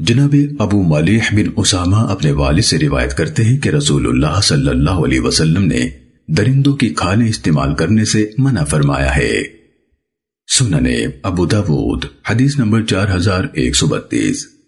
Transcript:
جناب ابو مالیح بن اسامہ اپنے والد سے روایت کرتے ہیں کہ رسول اللہ صلی اللہ علیہ وسلم نے درندوں کی کھالیں استعمال کرنے سے منع فرمایا ہے۔ سننے ابو داود، حدیث نمبر چار ہزار ایک سو بتیس۔